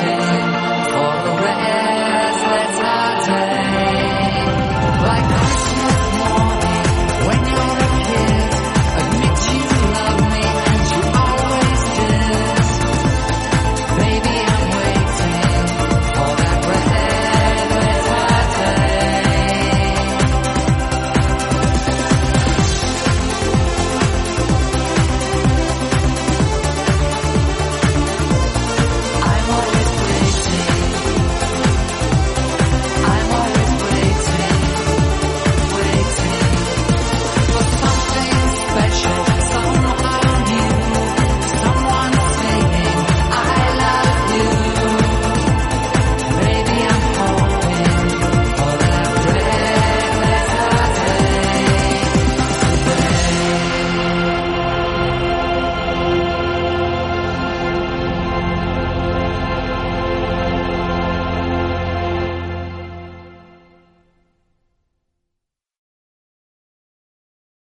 pretend